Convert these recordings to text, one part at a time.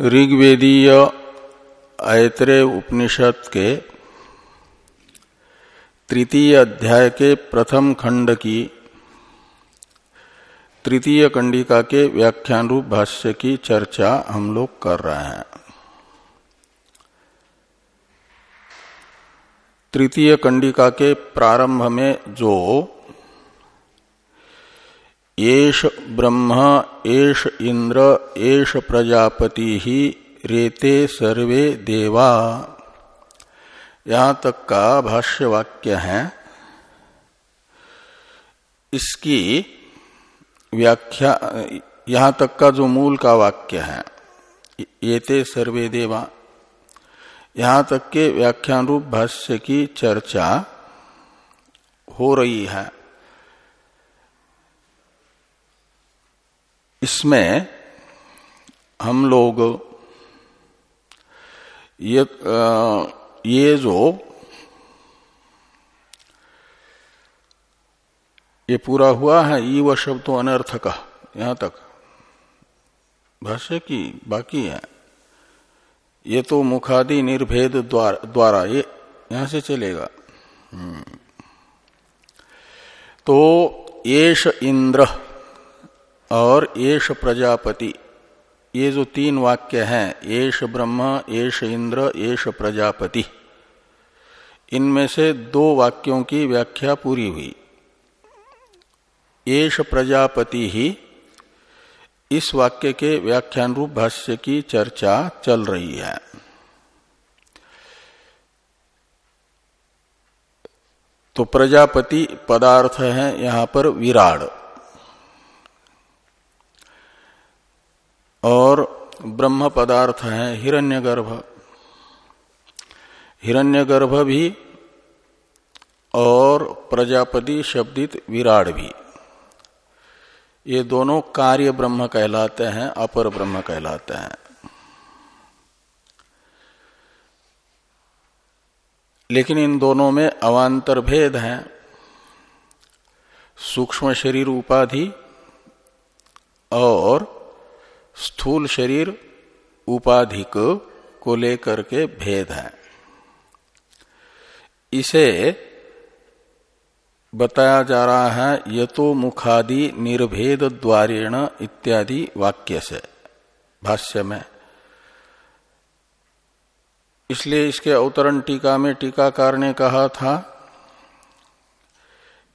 ऋग्वेदीय ऐतरे उपनिषद के तृतीय अध्याय के प्रथम खंड की तृतीय कंडिका के व्याख्यान रूप भाष्य की चर्चा हम लोग कर रहे हैं। तृतीय कंडिका के प्रारंभ में जो एष ब्रह्म, एष इंद्र, एष प्रजापति ही रेते सर्वे देवा। यहाँ तक का भाष्य वाक्य है। इसकी व्याख्या, यहाँ तक का जो मूल का वाक्य है येते सर्वे देवा। यहाँ तक के व्याख्यान रूप भाष्य की चर्चा हो रही है। इसमें हम लोग ये ये जो ये पूरा हुआ है ईव शब्द तो अनर्थ का यहाँ तक। भाष्य की बाकी है। ये तो मुखादि निर्भेद द्वार, द्वारा ये यहाँ से चलेगा। हम्म। तो येष इंद्र और येष प्रजापति। ये जो तीन वाक्य हैं येष ब्रह्म येष इंद्र येष प्रजापति। इनमें से दो वाक्यों की व्याख्या पूरी हुई। येष प्रजापति ही इस वाक्य के व्याख्यान रूप भाष्य की चर्चा चल रही है। तो प्रजापति पदार्थ है यहाँ पर विराड़। और ब्रह्म पदार्थ है हिरण्यगर्भ। हिरण्यगर्भ भी और प्रजापति शब्दित विराट भी। ये दोनों कार्य ब्रह्म कहलाते हैं, अपर ब्रह्म कहलाते हैं। लेकिन इन दोनों में अवान्तर भेद है। सूक्ष्म शरीर उपाधि और स्थूल शरीर उपाधिक को लेकर के भेद है। इसे बताया जा रहा है, यतो मुखादि निर्भेद द्वारेण इत्यादि वाक्य से, भाष्य में। इसलिए इसके अवतरण टीका में टीकाकार ने कहा था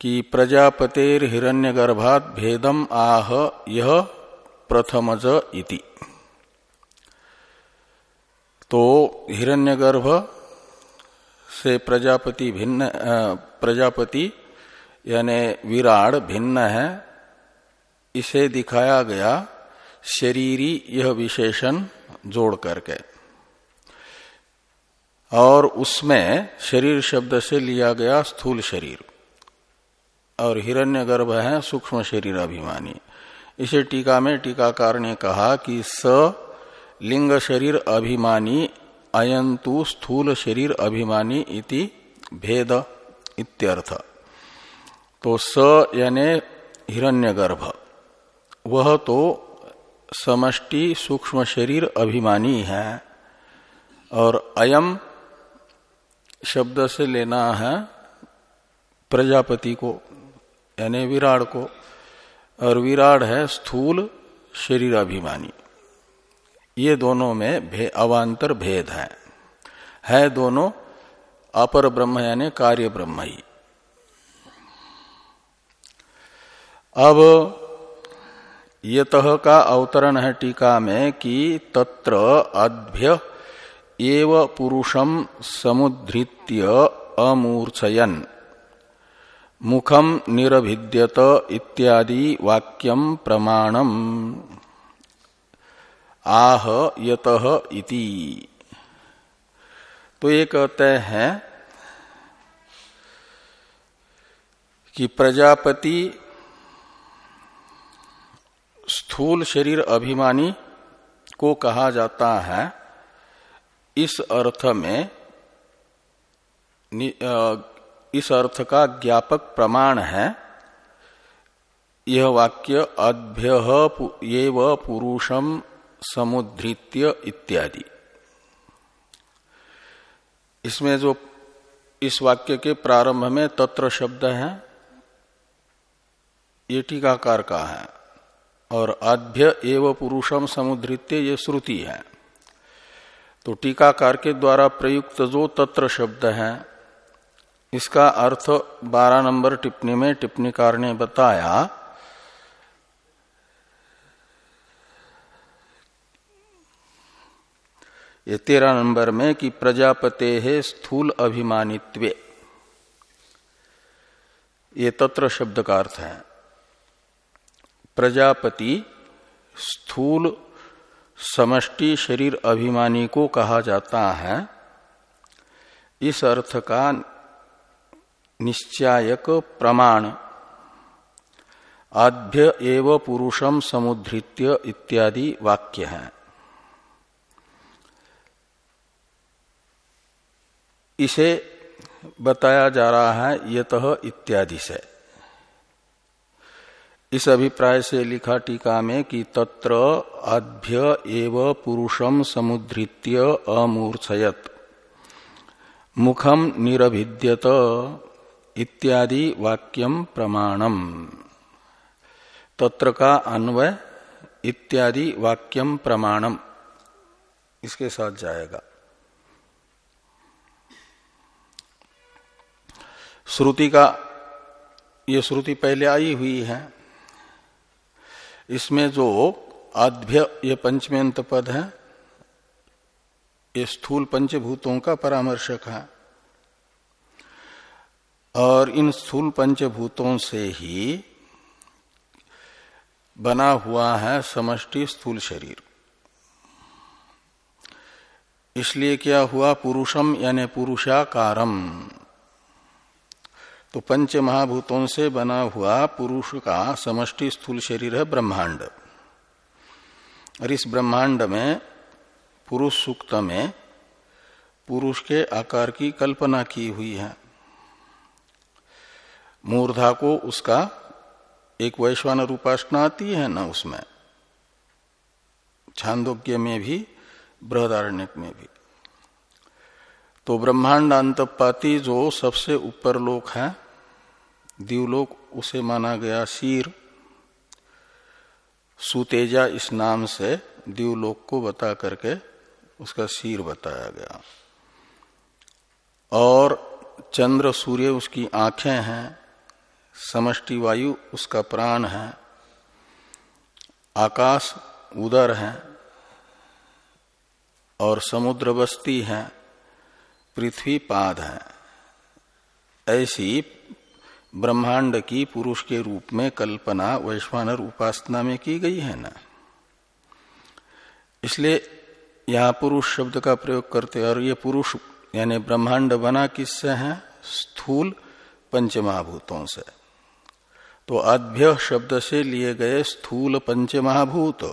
कि प्रजापतेर हिरण्यगर्भात भेदम आह यह प्रथमज इति। तो हिरण्यगर्भ से प्रजापति भिन्न प्रजापति यानी विराड भिन्न है, इसे दिखाया गया शरीरी यह विशेषण जोड़ करके। और उसमें शरीर शब्द से लिया गया स्थूल शरीर। और हिरण्यगर्भ है सूक्ष्म शरीर अभिमानी। इसे टीका में टीकाकार ने कहा कि स लिंग शरीर अभिमानी, अयंतु स्थूल शरीर अभिमानी इति भेद इत्यर्थ। तो स यानी हिरण्यगर्भ। वह तो समष्टि सूक्ष्म शरीर अभिमानी है और अयम शब्द से लेना है प्रजापति को, यानी विराट को। और विराट है स्थूल शरीर अभिमानी ये दोनों में भे, अवान्तर भेद है। है दोनों अपर ब्रह्म यानी कार्य ब्रह्म ही। अब यत का अवतरण है टीका में कि तत्र अभ्य एव पुरुषम समुद्धृत्य अमूर्छयन। मुखम निरभिद्यत इत्यादि वाक्यम प्रमाणम। आह यत इति। तो ये कहते हैं कि प्रजापति स्थूल शरीर अभिमानी को कहा जाता है। इस अर्थ में इस अर्थ का ज्ञापक प्रमाण है। यह वाक्य अभ्य ये पुरुषम समुद्रित्य इत्यादि। इसमें जो इस वाक्य के प्रारंभ में तत्र शब्द है, ये टीकाकार का है। और आभ्य एव पुरुषम समुद्रित्य ये श्रुति है। तो टीकाकार के द्वारा प्रयुक्त जो तत्र शब्द है इसका अर्थ बारह नंबर टिप्पणी में टिप्पणीकार ने बताया, ये तेरह नंबर में कि प्रजापते है स्थूल अभिमानित्व। ये तत्र शब्द का अर्थ है। प्रजापति स्थूल समष्टि शरीर अभिमानी को कहा जाता है। इस अर्थ का निश्चायक प्रमाण। आभ्य एव पुरुषम समुद्रित्य इत्यादि वाक्य है। इसे बताया जा रहा है यत इत्यादि से। इस अभिप्राय से लिखा टीका में कि तत्र अभ्य एव पुरुषम समुद्रित्य अमूर्छयत। मुखम निरभिद्यत। इत्यादि वाक्यम प्रमाणम। तत्र का अन्वय, इत्यादि वाक्यम प्रमाणम। इसके साथ जाएगा। श्रुति का, ये श्रुति पहले आई हुई है। इसमें जो आध्य ये पंचमेंत पद है, ये स्थूल पंचभूतों का परामर्शक है। और इन स्थूल पंचभूतों से ही बना हुआ है समष्टि स्थूल शरीर। इसलिए क्या हुआ? पुरुषम यानी पुरुषाकारम। तो पंच महाभूतों से बना हुआ पुरुष का समष्टि स्थूल शरीर है ब्रह्मांड। और इस ब्रह्मांड में, पुरुष सूक्त में, पुरुष के आकार की कल्पना की हुई है। मूर्धा को उसका एक वैश्वान उपासना आती है ना उसमें? छांदोग्य में भी, बृहदारण्यक में भी। तो ब्रह्मांड अंतपाती जो सबसे ऊपर लोक है, दीवलोक उसे माना गया शीर। सुतेजा इस नाम से दीवलोक को बता करके उसका शीर बताया गया। और चंद्र सूर्य उसकी आँखें हैं समष्टि वायु उसका प्राण है। आकाश उदर है और समुद्र बस्ती है, पृथ्वी पाद है। ऐसी ब्रह्मांड की पुरुष के रूप में कल्पना वैश्वानर उपासना में की गई है ना। इसलिए यहाँ पुरुष शब्द का प्रयोग करते और ये पुरुष यानी ब्रह्मांड बना किससे है? स्थूल पंचमहाभूतों से। तो अभ्य शब्द से लिए गए स्थूल पंच महाभूत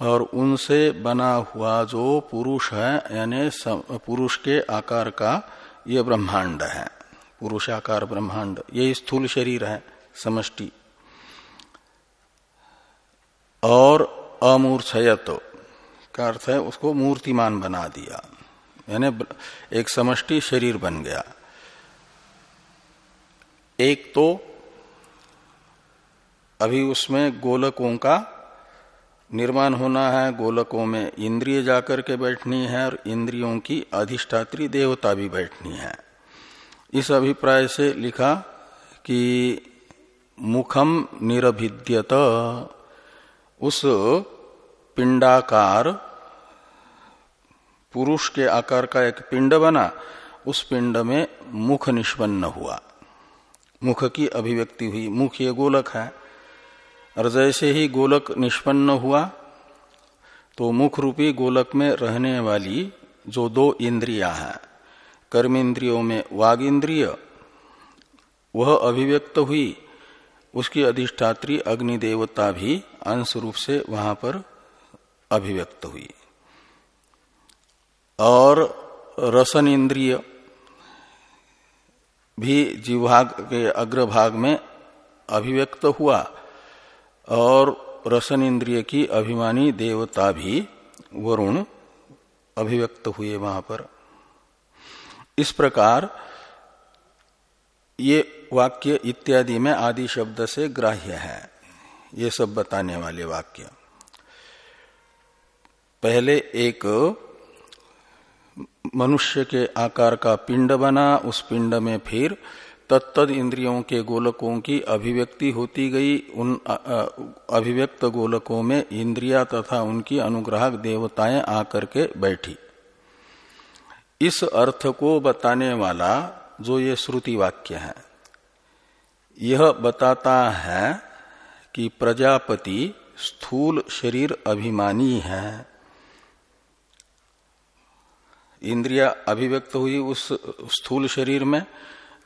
और उनसे बना हुआ जो पुरुष है, यानी पुरुष के आकार का ये ब्रह्मांड है। पुरुषाकार ब्रह्मांड, ये स्थूल शरीर है, समष्टि। और अमूर्छयत, का अर्थ है उसको मूर्तिमान बना दिया। यानी एक समष्टि शरीर बन गया। एक तो अभी उसमें गोलकों का निर्माण होना है। गोलकों में इंद्रिय जाकर के बैठनी है और इंद्रियों की अधिष्ठात्री देवता भी बैठनी है। इस अभिप्राय से लिखा कि मुखम निरभिद्यत, उस पिंडाकार पुरुष के आकार का एक पिंड बना, उस पिंड में मुख निष्पन्न हुआ। मुख की अभिव्यक्ति हुई, मुख ये गोलक है। और जैसे ही गोलक निष्पन्न हुआ तो मुख रूपी गोलक में रहने वाली जो दो इंद्रिया हैं कर्म इंद्रियों में वाग इंद्रिय वह अभिव्यक्त हुई। उसकी अधिष्ठात्री अग्नि देवता भी अंश रूप से वहाँ पर अभिव्यक्त हुई। और रसन इंद्रिय भी जीवभाग के अग्रभाग में अभिव्यक्त हुआ। और रसन इंद्रिय की अभिमानी देवता भी वरुण अभिव्यक्त हुए वहाँ पर। इस प्रकार ये वाक्य इत्यादि में आदि शब्द से ग्राह्य है। ये सब बताने वाले वाक्य। पहले एक मनुष्य के आकार का पिंड बना, उस पिंड में फिर तत्द इंद्रियों के गोलकों की अभिव्यक्ति होती गई। उन अभिव्यक्त गोलकों में इंद्रिया तथा उनकी अनुग्राहक देवताएँ आकर के बैठी। इस अर्थ को बताने वाला जो ये श्रुति वाक्य है, यह बताता है कि प्रजापति स्थूल शरीर अभिमानी है। इंद्रिया अभिव्यक्त हुई उस स्थूल शरीर में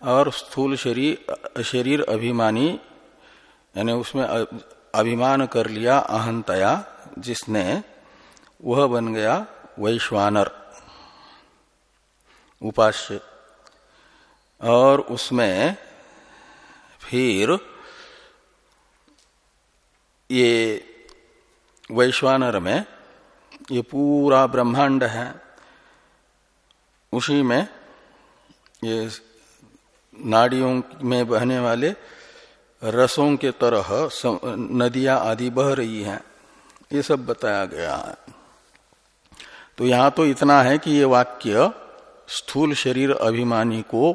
और स्थूल शरीर शरीर अभिमानी, यानी उसमें अभिमान कर लिया अहंतया, जिसने, वह बन गया वैश्वानर, उपास्य। और उसमें फिर ये वैश्वानर में ये पूरा ब्रह्मांड है। उसी में ये नाड़ियों में बहने वाले रसों के तरह नदियाँ आदि बह रही हैं। ये सब बताया गया है। तो यहाँ तो इतना है कि ये वाक्य स्थूल शरीर अभिमानी को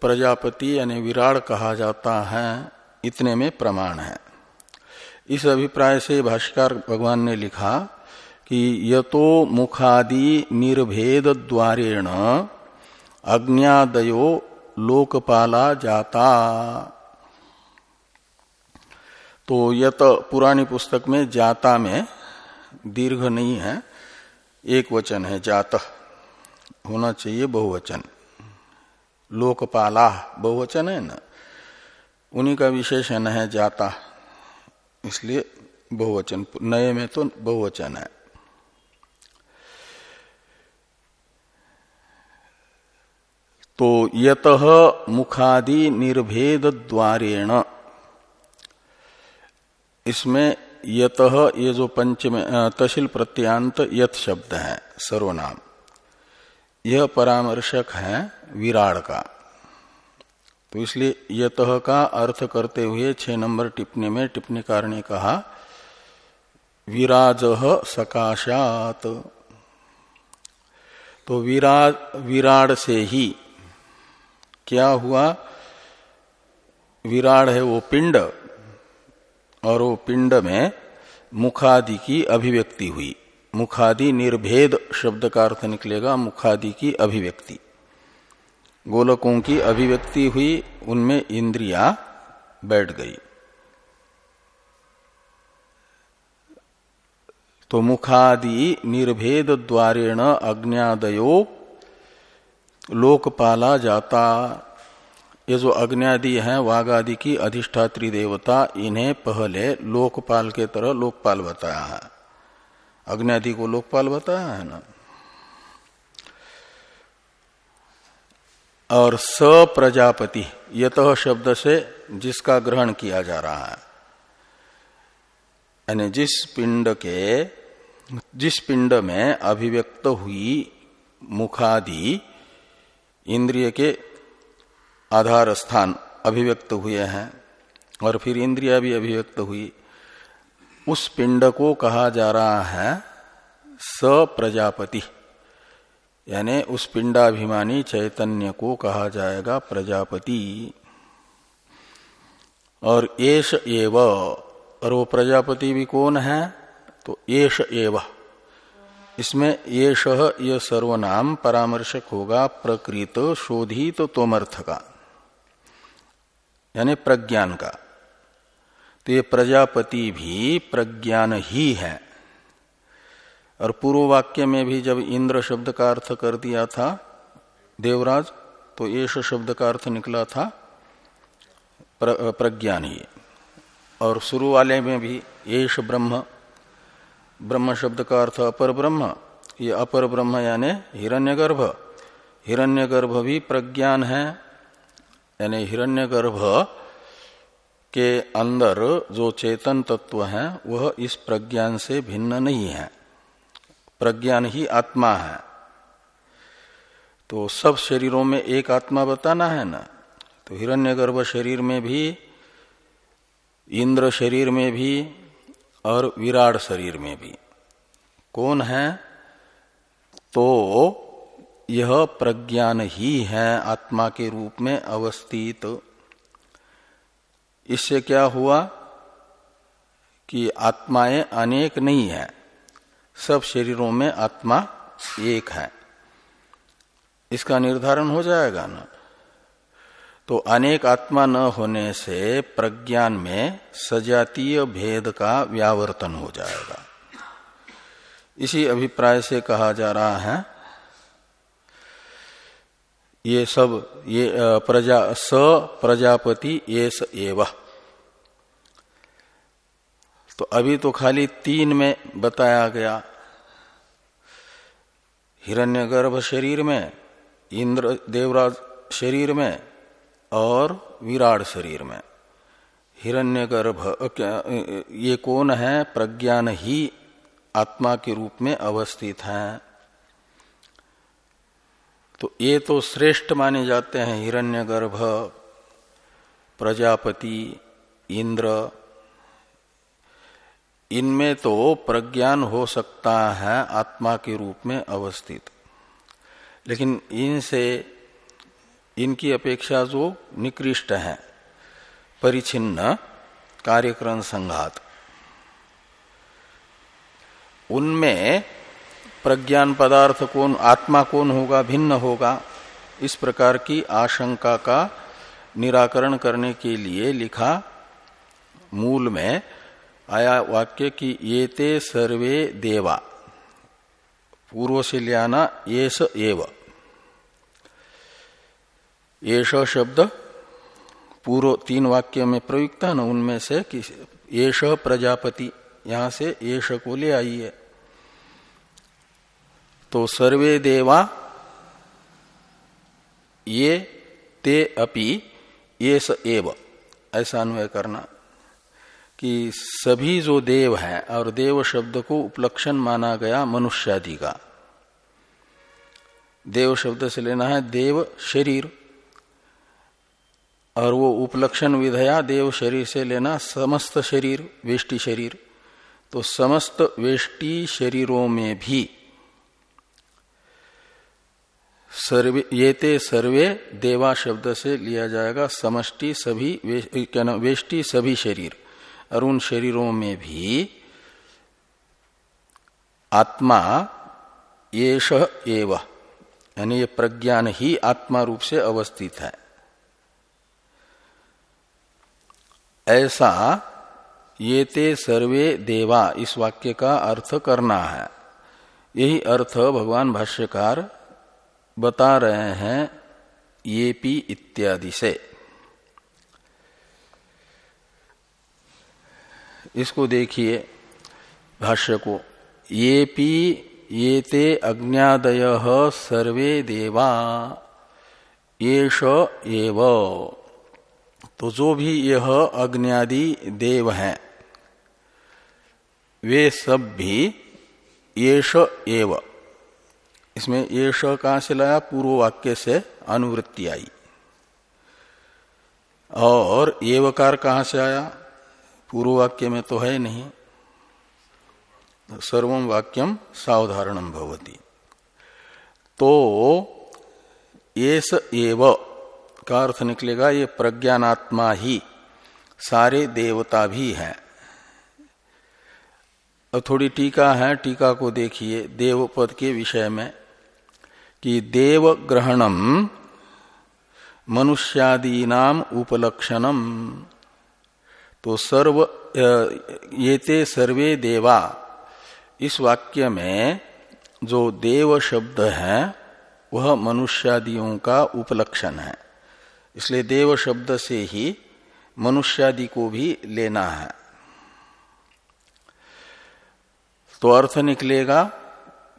प्रजापति यानी विराट कहा जाता है। इतने में प्रमाण है। इस अभिप्राय से भाष्कर भगवान ने लिखा कि यतो मुखादि निर्भेद द्वारेण अज्ञादयो लोकपाला जाता। तो यत पुरानी पुस्तक में जाता में दीर्घ नहीं है, एक वचन है जात, होना चाहिए बहुवचन। लोकपाला, बहुवचन है ना? उन्हीं का विशेषण है जाता, इसलिए बहुवचन, नए में तो बहुवचन है। तो यत मुखादि निर्भेद द्वारेण इसमें यत ये जो पंचम तहसील प्रत्यांत यत शब्द है, सर्वनाम। यह परामर्शक है विराड का। तो इसलिए यत का अर्थ करते हुए छह नंबर टिप्पणी में टिप्पणीकार ने कहा, विराज सकाशात। तो विराज विराड से ही क्या हुआ? विराड है वो पिंड, और वो पिंड में मुखादि की अभिव्यक्ति हुई। मुखादि निर्भेद शब्द का अर्थ निकलेगा मुखादि की अभिव्यक्ति। गोलकों की अभिव्यक्ति हुई, उनमें इंद्रिया बैठ गई। तो मुखादि निर्भेद द्वारेण लोकपाला जाता। ये जो अग्नि है वाघ आदि की अधिष्ठात्री देवता, इन्हें पहले लोकपाल के तरह लोकपाल बताया है। अग्नि को लोकपाल बताया है ना? और स प्रजापति यत शब्द से जिसका ग्रहण किया जा रहा है। यानी जिस पिंड के, जिस पिंड में अभिव्यक्त हुई मुखादि इंद्रिय के आधार स्थान अभिव्यक्त हुए हैं और फिर इंद्रिया भी अभिव्यक्त हुई। उस पिंड को कहा जा रहा है स प्रजापति यानी उस पिंडाभिमानी चैतन्य को कहा जाएगा प्रजापति। और एश एव, और वो प्रजापति भी कौन है? तो एश एवं। इसमें ये शह यह सर्वनाम परामर्शक होगा प्रकृत शोधित तो तोमर्थ का यानी प्रज्ञान का। तो ये प्रजापति भी प्रज्ञान ही है। और पूर्व वाक्य में भी जब इंद्र शब्द का अर्थ कर दिया था देवराज तो येष शब्द का अर्थ निकला था प्र, प्रज्ञान ही। और शुरू वाले में भी येष ब्रह्म ब्रह्म शब्द का अर्थ अपर ब्रह्म, ये अपर ब्रह्म यानी हिरण्यगर्भ। हिरण्यगर्भ भी प्रज्ञान है। यानी हिरण्यगर्भ के अंदर जो चेतन तत्व है, वह इस प्रज्ञान से भिन्न नहीं है। प्रज्ञान ही आत्मा है। तो सब शरीरों में एक आत्मा बताना है ना? तो हिरण्यगर्भ शरीर में भी, इंद्र शरीर में भी और विराट शरीर में भी। कौन है? तो यह प्रज्ञान ही है आत्मा के रूप में अवस्थित। इससे क्या हुआ कि आत्माएँ अनेक नहीं है, सब शरीरों में आत्मा एक है। इसका निर्धारण हो जाएगा ना? तो अनेक आत्मा न होने से प्रज्ञान में सजातीय भेद का व्यावर्तन हो जाएगा। इसी अभिप्राय से कहा जा रहा है, ये सब, ये प्रजा, स प्रजापति ये स एव। तो अभी तो खाली तीन में बताया गया। हिरण्यगर्भ शरीर में, इंद्र देवराज शरीर में और विराट शरीर में। हिरण्यगर्भ ये कौन है? प्रज्ञान ही आत्मा के रूप में अवस्थित है। तो ये तो श्रेष्ठ माने जाते हैं हिरण्यगर्भ, प्रजापति, इंद्र। इनमें तो प्रज्ञान हो सकता है आत्मा के रूप में अवस्थित। लेकिन इनसे इनकी अपेक्षा जो निकृष्ट है। परिचिन्न कार्यक्रम संघात। उनमें प्रज्ञान पदार्थ कौन, आत्मा कौन होगा, भिन्न होगा, इस प्रकार की आशंका का निराकरण करने के लिए लिखा मूल में आया वाक्य कि ये ते सर्वे देवा। पूर्व से ले आना ये एव। येष शब्द पूर्व तीन वाक्य में प्रयुक्त है ना, उनमें से कि येष प्रजापति, यहाँ से येष को ले आई है। तो सर्वे देवा ये ते अपि ये स एव। ऐसा अन्वय करना कि सभी जो देव हैं और देव शब्द को उपलक्षण माना गया मनुष्यादि का। देव शब्द से लेना है देव शरीर। और वो उपलक्षण विधया देव शरीर से लेना समस्त शरीर, वेष्टि शरीर। तो समस्त वेष्टि शरीरों में भी सर्वे, ये ते सर्वे देवा शब्द से लिया जाएगा समष्टि सभी क्या ना वेष्टि सभी शरीर। उन शरीरों में भी आत्मा येष एव, यानी ये प्रज्ञान ही आत्मा रूप से अवस्थित है। ऐसा ये ते सर्वे देवा इस वाक्य का अर्थ करना है। यही अर्थ भगवान भाष्यकार बता रहे हैं ये पी इत्यादि से। इसको देखिए भाष्य को। ये पी ये ते अज्ञादय सर्वे देवा, येष एव। तो जो भी यह अग्नियादि देव हैं, वे सब भी येष एव। इसमें ये कहाँ से लाया पूर्व वाक्य से अनुवृत्ति आई। और ये वकार कहाँ से आया? पूर्व वाक्य में तो है नहीं। सर्वम वाक्यम सावधारणम भवती। तो ये एव। का अर्थ निकलेगा, ये प्रज्ञानात्मा ही। सारे देवता भी हैं। और थोड़ी टीका है, टीका को देखिए देव पद के विषय में, कि देव ग्रहणम मनुष्यादीनाम उपलक्षणम। तो सर्व ये ते सर्वे देवा। इस वाक्य में जो देव शब्द है, वह मनुष्यादियों का उपलक्षण है। इसलिए देव शब्द से ही मनुष्यादि को भी लेना है। तो अर्थ निकलेगा,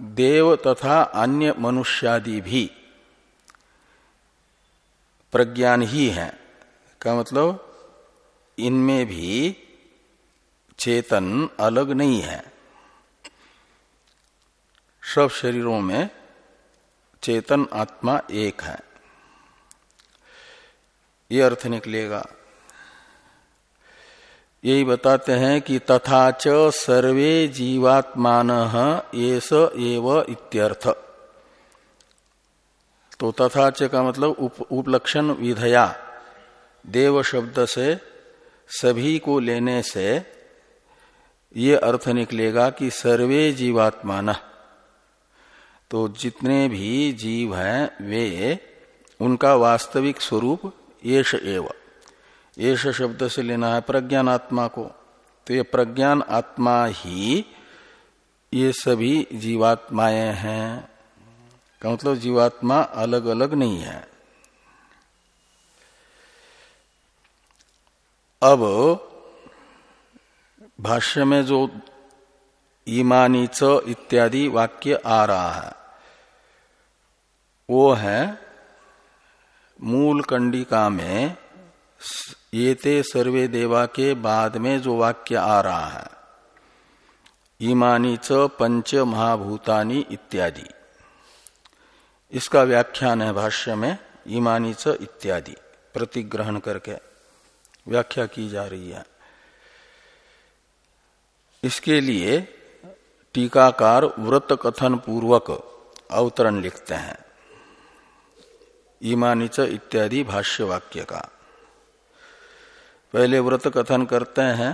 देव तथा अन्य मनुष्यादि भी प्रज्ञान ही है। का मतलब इनमें भी चेतन अलग नहीं है। सब शरीरों में चेतन आत्मा एक है। ये अर्थ निकलेगा। यही बताते हैं कि तथा च सर्वे जीवात्मान ये एव इत्यर्थ। तो तथा च का मतलब उप, उपलक्षण विधया। देव शब्द से सभी को लेने से ये अर्थ निकलेगा कि सर्वे जीवात्मान। तो जितने भी जीव हैं वे उनका वास्तविक स्वरूप येष एव। येष शब्द से लेना है प्रज्ञान आत्मा को तो ये प्रज्ञान आत्मा ही ये सभी जीवात्माएँ हैं। का मतलब जीवात्मा अलग अलग नहीं है। अब भाष्य में जो ईमानी च इत्यादि वाक्य आ रहा है, वो है कंडिका में ये ते सर्वे देवा के बाद में जो वाक्य आ रहा है ईमानी च पंच महाभूतानी इत्यादि। इसका व्याख्यान है भाष्य में ईमानी च इत्यादि, प्रतिग्रहण करके व्याख्या की जा रही है। इसके लिए टीकाकार व्रत कथन पूर्वक अवतरण लिखते हैं। ईमानिच इत्यादि भाष्य वाक्य का। पहले व्रत कथन करते हैं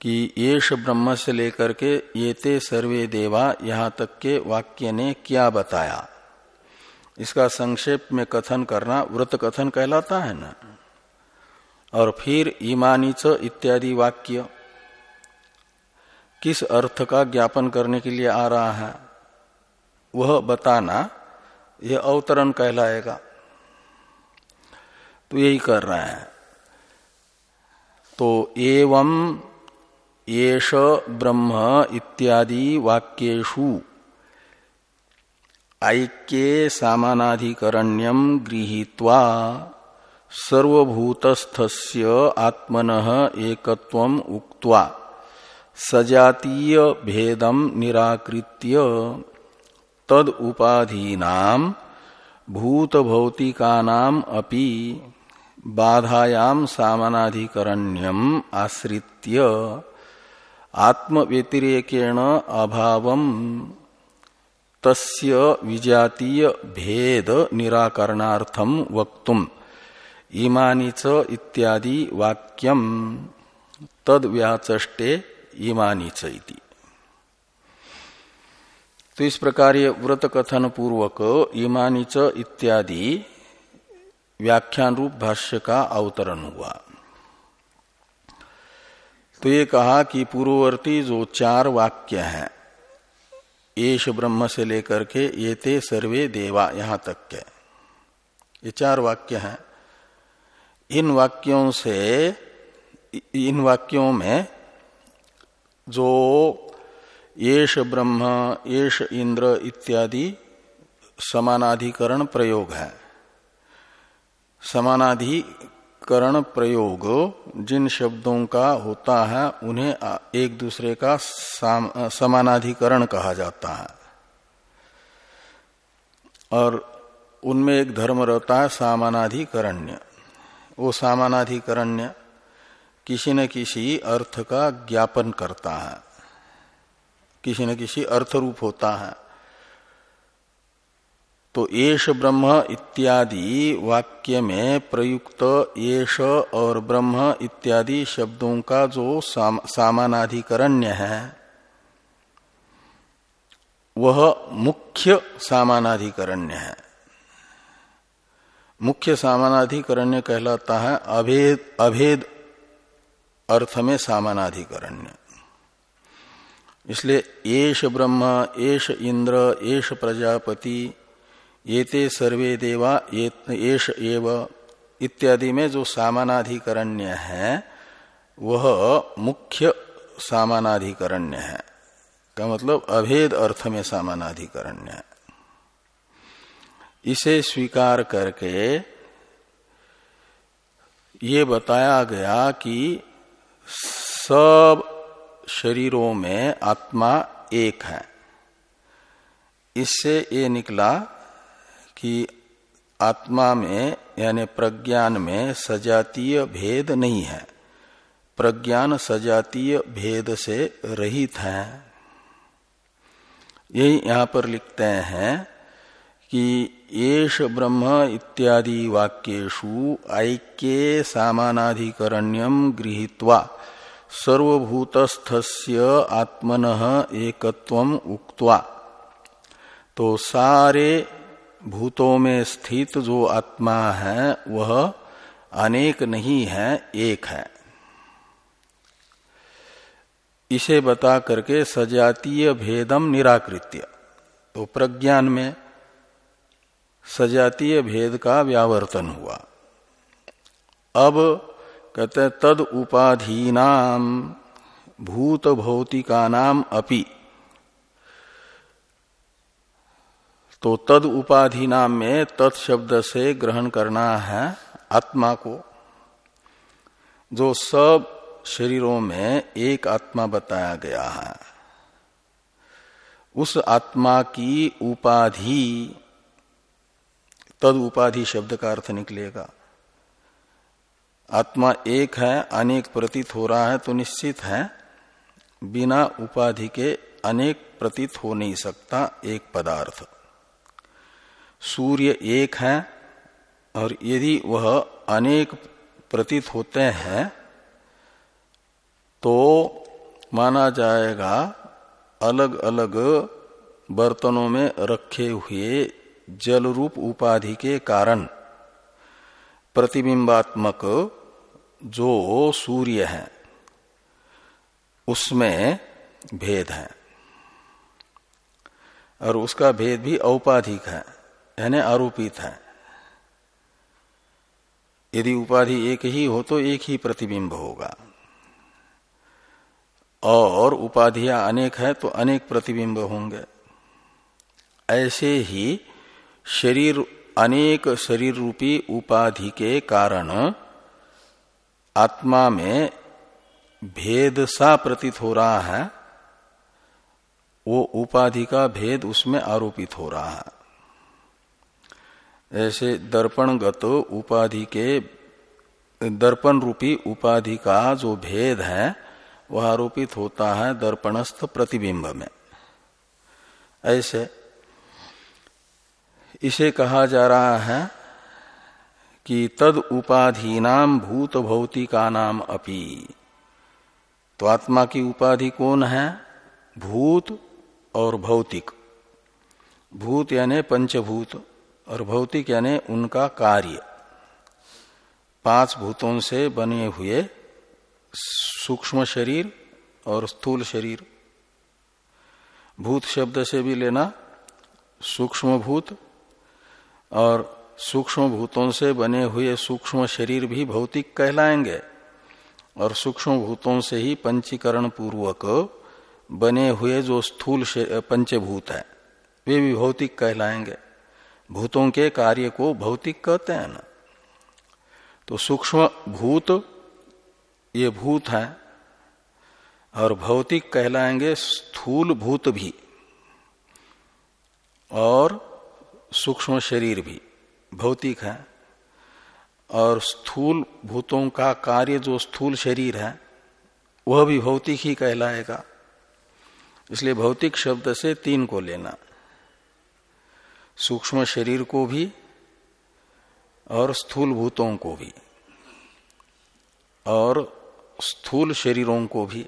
कि येष ब्रह्म से लेकर के ये ते सर्वे देवा यहाँ तक के वाक्य ने क्या बताया। इसका संक्षेप में कथन करना व्रत कथन कहलाता है ना? और फिर ईमानीच इत्यादि वाक्य किस अर्थ का ज्ञापन करने के लिए आ रहा है, वह बताना यह अवतरण कहलाएगा। तो यही कर रहे हैं। तो एवं येष ब्रह्म इत्यादि वाक्येशु ऐक्ये सामानाधिकरण्यम गृहीत्वा सर्वभूतस्थस्य आत्मन एकत्वम उक्त्वा सजातीय भेदम निराकृत्य तद उपाधीनाम भूत भौतिकानाम अपि बाधायाम सामानाधिकरण्यम आश्रित्य आत्म व्यतिरेकेण अभावम तस्य विजातीय भेद निराकरणार्थम वक्तुम इमानी च इत्यादि वाक्यम तद व्याचष्टे इमानी च इति। तो इस प्रकार ये व्रत कथन पूर्वक इमानी च इत्यादि व्याख्यान रूप भाष्य का अवतरण हुआ। तो ये कहा कि पूर्ववर्ती जो चार वाक्य हैं एश ब्रह्म से लेकर के ये ते सर्वे देवा यहाँ तक के। ये चार वाक्य हैं। इन वाक्यों से इन वाक्यों में जो येष ब्रह्म येष इंद्र इत्यादि समानाधिकरण प्रयोग है। समानाधिकरण प्रयोग जिन शब्दों का होता है, उन्हें एक दूसरे का समानाधिकरण कहा जाता है। और उनमें एक धर्म रहता है सामानाधिकरण्य। वो सामानाधिकरण्य किसी न किसी अर्थ का ज्ञापन करता है। किसी न किसी अर्थ रूप होता है। तो येष ब्रह्म इत्यादि वाक्य में प्रयुक्त येष और ब्रह्म इत्यादि शब्दों का जो साम, सामानाधिकरण्य है वह मुख्य सामानाधिकरण्य है। मुख्य सामानाधिकरण्य कहलाता है अभेद अभेद अर्थ में सामानाधिकरण्य। इसलिए एश ब्रह्म एश इंद्र एश प्रजापति ये सर्वे देवा एश एव इत्यादि में जो सामानाधिकरण्य है, वह मुख्य सामानाधिकरण्य है। का मतलब अभेद अर्थ में सामानाधिकरण्य है। इसे स्वीकार करके ये बताया गया कि सब शरीरों में आत्मा एक है। इससे ये निकला कि आत्मा में, यानी प्रज्ञान में सजातीय भेद नहीं है। प्रज्ञान सजातीय भेद से रहित है। यही यहाँ पर लिखते हैं कि येष ब्रह्म इत्यादि वाक्यु ऐक्य सामानाधिकरण्यम गृहीत्वा। सर्वभूतस्थस्य आत्मन एकत्वम उक्त्वा। तो सारे भूतों में स्थित जो आत्मा है, वह अनेक नहीं है, एक है। इसे बता करके सजातीय भेदम निराकृत्य। तो प्रज्ञान में सजातीय भेद का व्यावर्तन हुआ। अब कहते हैं, तद उपाधीनाम, भूत भौतिका नाम अपि। तो तद उपाधि नाम में तत्शब्द से ग्रहण करना है आत्मा को। जो सब शरीरों में एक आत्मा बताया गया है। उस आत्मा की उपाधि, तद उपाधि शब्द का अर्थ निकलेगा। आत्मा एक है, अनेक प्रतीत हो रहा है तो निश्चित है। बिना उपाधि के अनेक प्रतीत हो नहीं सकता, एक पदार्थ। सूर्य एक है, और यदि वह अनेक प्रतीत होते हैं तो माना जाएगा अलग अलग बर्तनों में रखे हुए जल रूप उपाधि के कारण प्रतिबिंबात्मक जो सूर्य है, उसमें भेद है। और उसका भेद भी औपाधिक है, यानी आरोपित है। यदि उपाधि एक ही हो तो एक ही प्रतिबिंब होगा। और उपाधियाँ अनेक है तो अनेक प्रतिबिंब होंगे। ऐसे ही शरीर, अनेक शरीर रूपी उपाधि के कारण आत्मा में भेद सा प्रतीत हो रहा है, वो उपाधि का भेद उसमें आरोपित हो रहा है। ऐसे दर्पणगत उपाधि के, दर्पण रूपी उपाधि का जो भेद है, वह आरोपित होता है दर्पणस्थ प्रतिबिंब में। ऐसे, इसे कहा जा रहा है कि तद उपाधि नाम भूत भौतिका नाम अपि। तो आत्मा की उपाधि कौन है? भूत और भौतिक। भूत यानी पंचभूत और भौतिक यानी उनका कार्य। पाँच भूतों से बने हुए सूक्ष्म शरीर और स्थूल शरीर। भूत शब्द से भी लेना, सूक्ष्म भूत और सूक्ष्म भूतों से बने हुए सूक्ष्म शरीर भी भौतिक कहलाएँगे और सूक्ष्म भूतों से ही पंचीकरण पूर्वक बने हुए जो स्थूल पंचभूत है, वे भी भौतिक कहलाएँगे। भूतों के कार्य को भौतिक कहते हैं ना। तो सूक्ष्म भूत ये भूत है और भौतिक कहलाएँगे स्थूल भूत भी और सूक्ष्म शरीर भी। भौतिक है और स्थूल भूतों का कार्य जो स्थूल शरीर है, वह भी भौतिक ही कहलाएगा। इसलिए भौतिक शब्द से तीन को लेना। सूक्ष्म शरीर को भी और स्थूल भूतों को भी और स्थूल शरीरों को भी।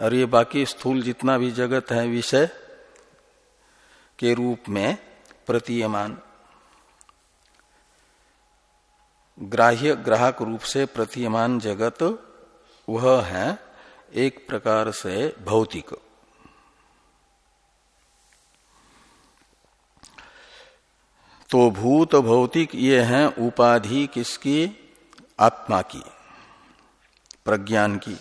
और ये बाकी स्थूल जितना भी जगत है, विषय के रूप में प्रतीयमान। ग्राह्य ग्राहक रूप से प्रतीयमान जगत वह है एक प्रकार से भौतिक। तो भूत भौतिक ये हैं उपाधि किसकी? आत्मा की, प्रज्ञान की।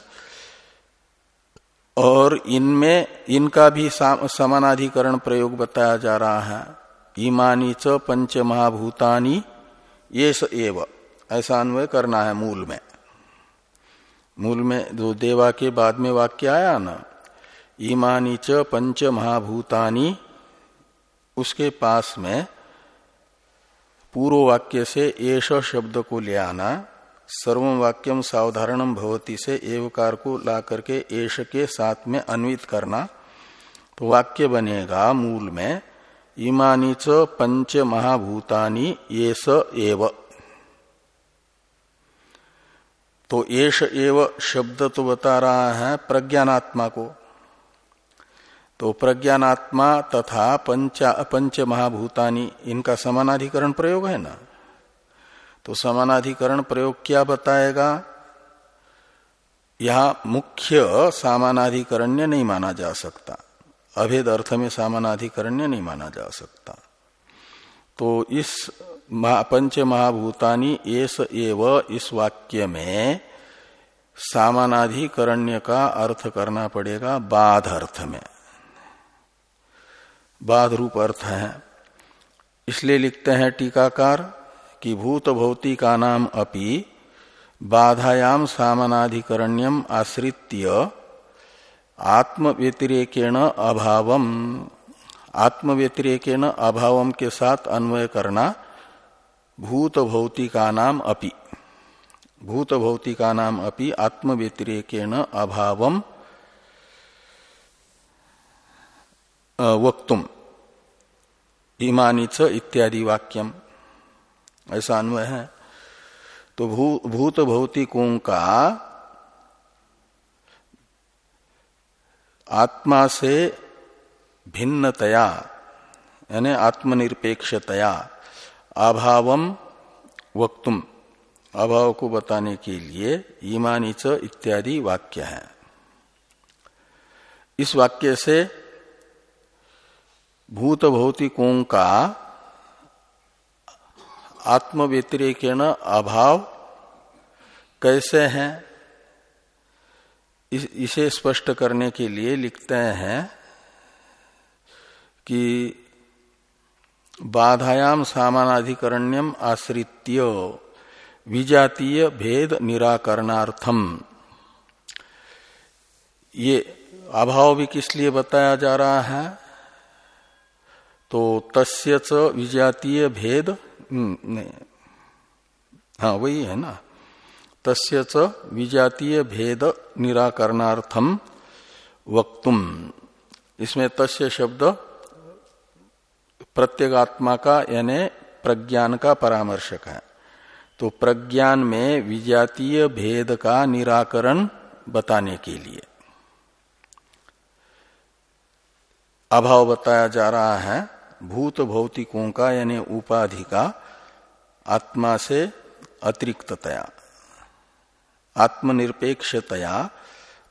और इनमें इनका भी समानाधिकरण प्रयोग बताया जा रहा है। ईमानी च पंच महाभूतानी ये एव। ऐसा अन्वय करना है मूल में। मूल में जो देवा के बाद में वाक्य आया ना, ईमानी च पंच महाभूतानी, उसके पास में पूर्व वाक्य से एश शब्द को ले आना, सर्व वाक्यम सावधारणम भवती से एवकार को ला करके एश के साथ में अन्वित करना तो वाक्य बनेगा मूल में इमानी च पंच महाभूतानी, ये स एव। तो एश एव शब्द तो बता रहा है प्रज्ञानात्मा को। तो प्रज्ञानात्मा तथा पंच पंच महाभूतानी, इनका समानाधिकरण प्रयोग है ना? तो समानाधिकरण प्रयोग क्या बताएगा? यहाँ मुख्य सामानाधिकरण्य नहीं माना जा सकता। अभेद अर्थ में सामानाधिकरण्य नहीं माना जा सकता। तो इस पंच महाभूतानी एस एव इस वाक्य में सामानाधिकरण्य का अर्थ करना पड़ेगा बाध अर्थ में। बाध रूप अर्थ है। इसलिए लिखते हैं टीकाकार कि भूत भौतिका नाम अपि बाधायाम सामनाधिकरण्यम आश्रित्य आत्म व्यतिरेकेण अभावम। आत्म व्यतिरेकेण अभावम के साथ अन्वय करना भूत भौतिका नाम अपि। भूत भौतिका नाम अपि आत्म व्यतिरेकेण अभावम वक्तुम। इमानी इत्यादि वाक्यम। ऐसा अन्वय है तो भू, भूत भौतिकों का आत्मा से भिन्नतया यानी आत्मनिरपेक्षतया अभावम वक्तुम। अभाव को बताने के लिए ईमानी च इत्यादि वाक्य है। इस वाक्य से भूत भौतिकों का आत्म व्यतिरेकेण अभाव कैसे हैं इस, इसे स्पष्ट करने के लिए लिखते हैं कि बाधायाम सामानाधिकरण्यम आश्रित्य, विजातीय भेद निराकरणार्थम। ये अभाव भी किस लिए बताया जा रहा है? तो तस्य च विजातीय भेद हाँ वही है ना। तस्य च विजातीय भेद निराकरणार्थम वक्तुम। इसमें तस्य शब्द प्रत्येगात्मा का, यानी प्रज्ञान का परामर्शक है। तो प्रज्ञान में विजातीय भेद का निराकरण बताने के लिए। अभाव बताया जा रहा है, भूत भौतिकों का, यानी उपाधि का, आत्मा से अतिरिक्ततया, आत्मनिरपेक्षतया,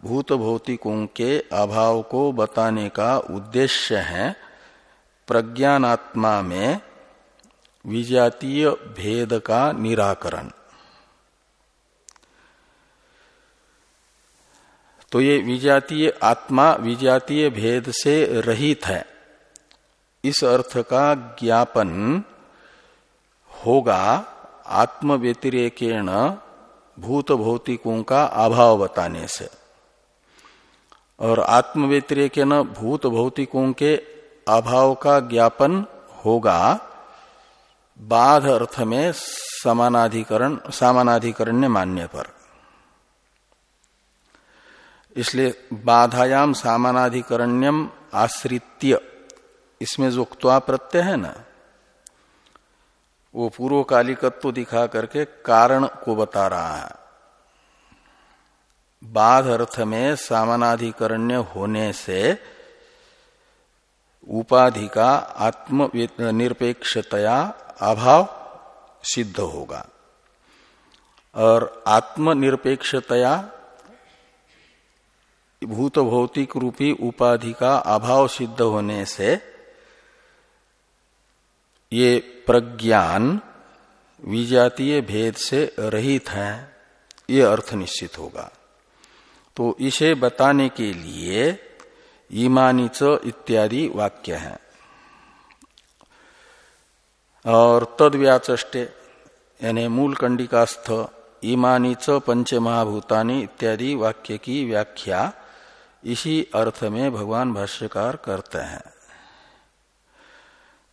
भूत भौतिकों के अभाव को बताने का उद्देश्य है प्रज्ञानात्मा में विजातीय भेद का निराकरण। तो ये विजातीय आत्मा विजातीय भेद से रहित है। इस अर्थ का ज्ञापन होगा आत्म व्यतिरेकेण भूत भौतिकों का अभाव बताने से। और आत्म व्यतिरेकेण भूत भौतिकों के अभाव का ज्ञापन होगा, बाध अर्थ में समानाधिकरण, सामानाधिकरण्य मान्य पर। इसलिए बाधायाम सामानाधिकरण्यम आश्रित्य, इसमें जो क्वा प्रत्यय है ना, वो पूर्व कालिकत्व दिखा करके कारण को बता रहा है। बाध अर्थ में सामानाधिकरण्य होने से उपाधि का आत्म निरपेक्षतया अभाव सिद्ध होगा। और आत्मनिरपेक्षतया भूत भौतिक रूपी उपाधि का अभाव सिद्ध होने से ये प्रज्ञान विजातीय भेद से रहित है, ये अर्थ निश्चित होगा। तो इसे बताने के लिए ईमानिच इत्यादि वाक्य है। और तद व्याचे यानी मूल कंडिकास्थ ईमानी च पंच महाभूतानी इत्यादि वाक्य की व्याख्या इसी अर्थ में भगवान भाष्यकार करते हैं।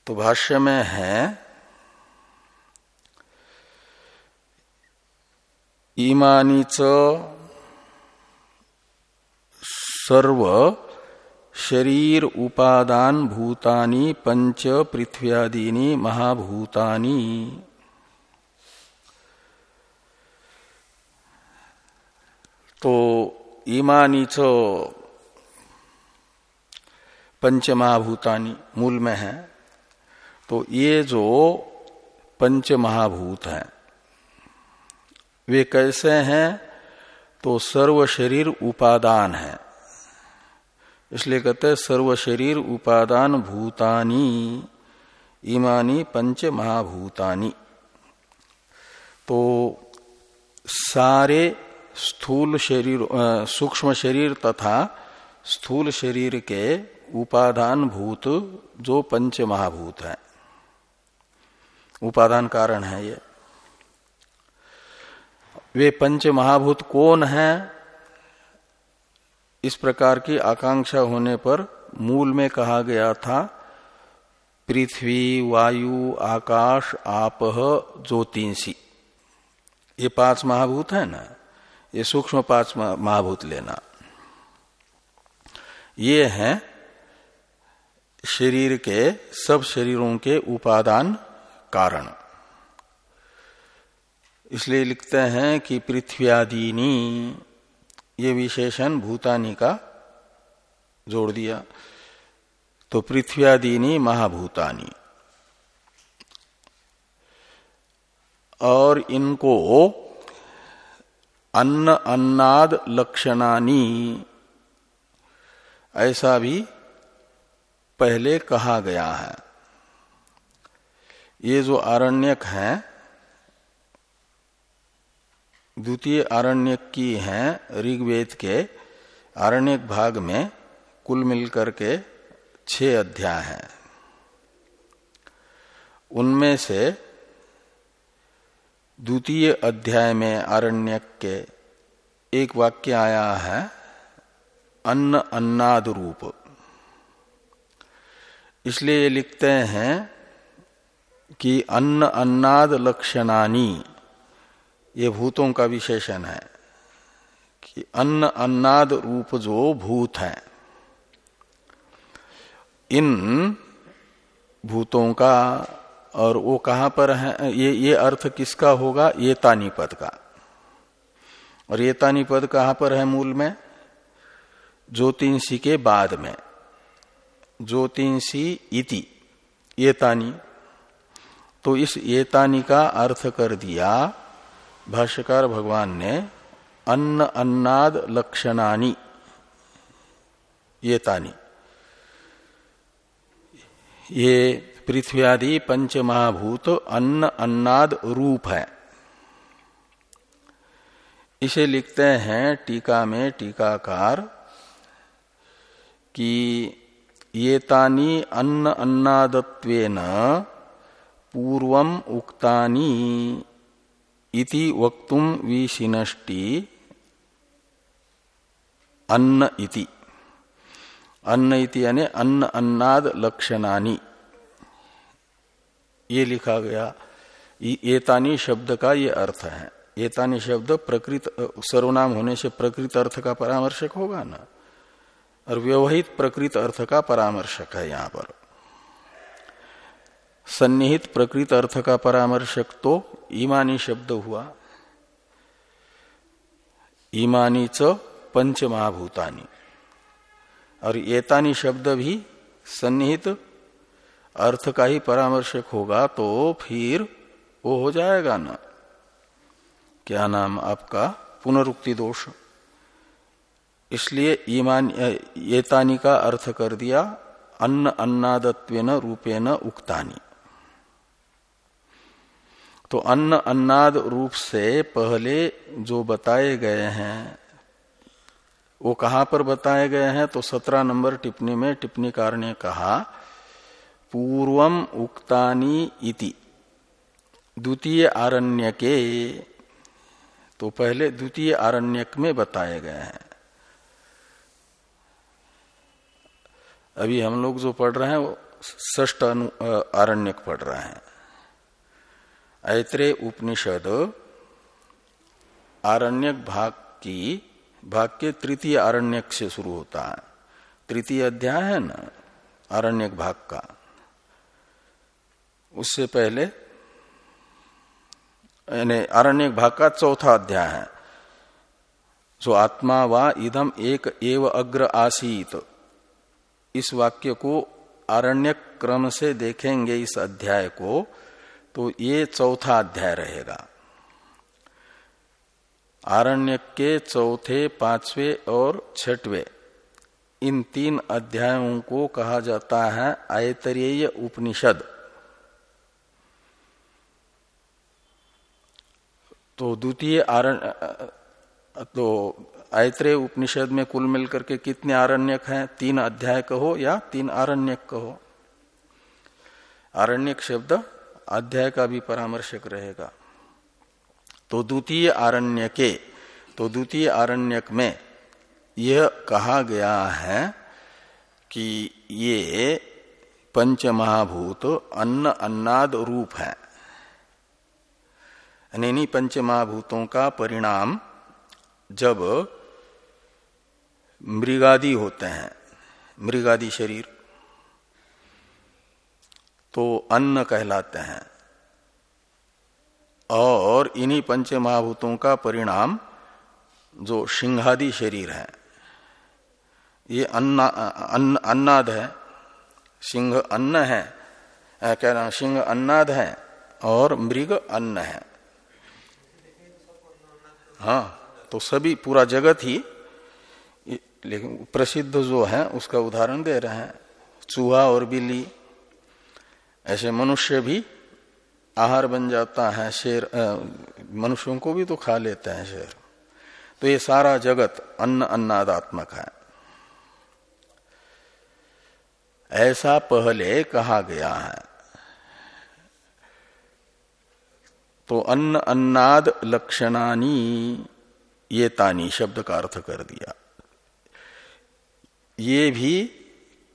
तो भाष्य में है, ईमानी च सर्व शरीर उपादान भूतानी पंच पृथ्व्यादीनी महाभूतानी। तो ईमानी च पंच महाभूतानी मूल में है। तो ये जो पंच महाभूत हैं, वे कैसे हैं? तो सर्व शरीर उपादान है। इसलिए कहते हैं, सर्व शरीर उपादान भूतानी। इमानी पंच महाभूतानी। तो सारे स्थूल शरीर सूक्ष्म शरीर तथा स्थूल शरीर के उपादान भूत, जो पंच महाभूत है। उपादान कारण है ये। वे पंच महाभूत कौन है? इस प्रकार की आकांक्षा होने पर मूल में कहा गया था, पृथ्वी, वायु, आकाश, आपह, ज्योतिषी। ये पाँच महाभूत है ना? ये सूक्ष्म पाँच महाभूत लेना। ये है शरीर के, सब शरीरों के उपादान कारण। इसलिए लिखते हैं कि पृथ्व्यादीनी ये विशेषण भूतानी का जोड़ दिया। तो पृथ्व्यादीनी महाभूतानी। और इनको अन्न अन्नाद लक्षणानी, ऐसा भी पहले कहा गया है। ये जो आरण्यक है द्वितीय आरण्यक की है ऋग्वेद के आरण्यक भाग में कुल मिलकर के छह अध्याय हैं। उनमें से द्वितीय अध्याय में आरण्यक के एक वाक्य आया है, अन्न अन्नाद रूप इसलिए लिखते हैं कि अन्न अन्नाद लक्षणानी। ये भूतों का विशेषण है कि अन्न अन्नाद रूप जो भूत है। इन भूतों का और वो कहाँ पर है? ये ये अर्थ किसका होगा? ये तानी पद का। और ये तानी पद कहाँ पर है मूल में? ज्योतिषी के बाद में। ज्योतिषी इति ये तानी तो इस येतानी का अर्थ कर दिया भाष्यकार भगवान ने अन्न अन्नाद लक्षणानी, ये तानी। ये पृथ्वी आदि पंच महाभूत अन्न अन्नाद रूप है। इसे लिखते हैं टीका में टीकाकार कि ये तानी अन्न अन्नादत्वेन पूर्वम उक्तानी। इति वक्तुम विशिनष्टि अन्न इति। अन्न इति यानी अन्न अन्नाद लक्षणानी। ये लिखा गया एतानी शब्द का ये अर्थ है। एतानी शब्द प्रकृत, सर्वनाम होने से प्रकृत अर्थ का परामर्शक होगा ना? और व्यवहित प्रकृत अर्थ का परामर्शक है यहाँ पर। सन्निहित प्रकृत अर्थ का परामर्शक तो ईमानी शब्द हुआ। ईमानी च पंच महाभूतानी और एतानी शब्द भी सन्निहित अर्थ का ही परामर्शक होगा तो फिर वो हो जाएगा ना। क्या नाम आपका? पुनरुक्ति दोष। इसलिए ईमान एतानी का अर्थ कर दिया। अन्न अन्नादत्वेन रूपेण उक्तानी। तो अन्न अन्नाद रूप से पहले जो बताए गए हैं, वो कहाँ पर बताए गए हैं तो सत्रह नंबर टिप्पणी में टिप्पणीकार ने कहा, पूर्वम उक्तानी इति, द्वितीय आरण्य के तो पहले द्वितीय आरण्यक में बताए गए हैं। अभी हम लोग जो पढ़ रहे हैं, वो ष्ट अनु आरण्यक पढ़ रहे हैं। ऐत्रे उपनिषद, आरण्यक भाग की, भाग के तृतीय आरण्यक से शुरू होता है। तृतीय अध्याय है ना, आरण्यक भाग का। उससे पहले, यानी आरण्यक भाग का चौथा अध्याय है। जो आत्मा व इदम एक एव अग्र आसीत। इस वाक्य को आरण्यक क्रम से देखेंगे, इस अध्याय को। तो ये चौथा अध्याय रहेगा। आरण्य के चौथे, पांचवे और छठवे, इन तीन अध्यायों को कहा जाता है आयतरीय उपनिषद। तो द्वितीय आरण्य तो आयत्रेय उपनिषद में कुल मिलकर के कितने आरण्यक हैं? तीन अध्याय कहो या तीन आरण्यक कहो? आरण्यक शब्द अध्याय का भी परामर्शक रहेगा। तो द्वितीय आरण्य के तो द्वितीय आरण्यक में यह कहा गया है कि ये पंच महाभूत अन्न अन्नाद रूप है। इन्हीं पंच महाभूतों का परिणाम जब मृगादि होते हैं, मृगादि शरीर तो अन्न कहलाते हैं। और इन्हीं पंच महाभूतों का परिणाम जो सिंहादि शरीर है। ये अन्ना, अन्न, अन्नाद है, सिंह अन्न है क्या नाम सिंह अन्नाद है और मृग अन्न है। हाँ तो सभी पूरा जगत ही लेकिन प्रसिद्ध जो है, उसका उदाहरण दे रहे हैं। चूहा और बिल्ली ऐसे मनुष्य भी आहार बन जाता है, शेर मनुष्यों को भी तो खा लेते हैं शेर। तो ये सारा जगत अन्न अन्नादात्मक है। ऐसा पहले कहा गया है। तो अन्न अन्नाद लक्षणानी, ये तानी शब्द का अर्थ कर दिया। ये भी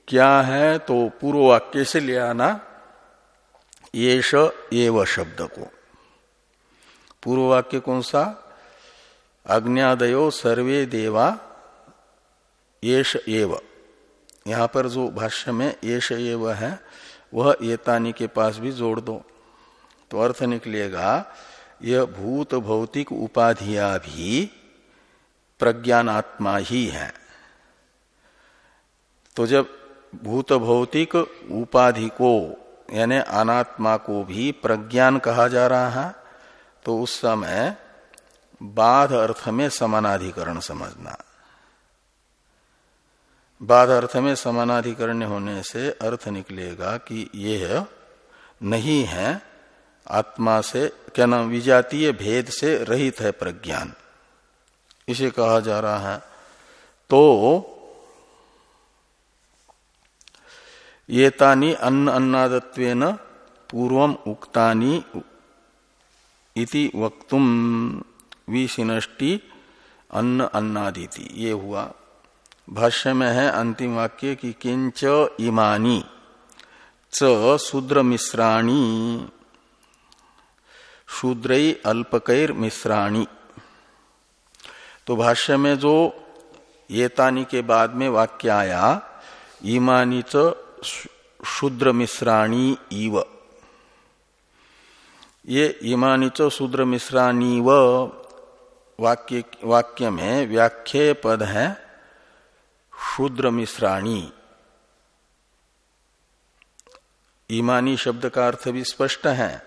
क्या है तो पूर्व वाक्य से ले आना येष एव शब्द को पूर्व वाक्य कौन सा? अग्नियादयो सर्वे देवा येष एव। यहाँ पर जो भाष्य में येष एव है, वह येतानी के पास भी जोड़ दो। तो अर्थ निकलेगा, यह भूत भौतिक उपाधियाँ भी प्रज्ञानात्मा ही है। तो जब भूत भौतिक उपाधि को यानी अनात्मा को भी प्रज्ञान कहा जा रहा है तो उस समय बाध अर्थ में समानाधिकरण समझना। बाध अर्थ में समानाधिकरण होने से अर्थ निकलेगा कि यह नहीं है, आत्मा से, क्या नाम, विजातीय भेद से रहित है प्रज्ञान। इसे कहा जा रहा है तो ये अन्न अन्नादत्वेन पूर्वम उक्तानी इति वक्तुम विशिनष्टि अन्न अन्नादिति। ये हुआ। भाष्य में है अंतिम वाक्य कि किंच इमानी। च शूद्र मिश्राणी शूद्र अल्पकैर मिश्राणी तो भाष्य में जो ये तानी के बाद में वाक्य आया ईमानी च शूद्र मिश्राणी इव। ये ईमानी च शूद्र मिश्राणी व वाक्य वाक्य में व्याख्य पद है शूद्र मिश्राणी ईमानी शब्द का अर्थ भी स्पष्ट है।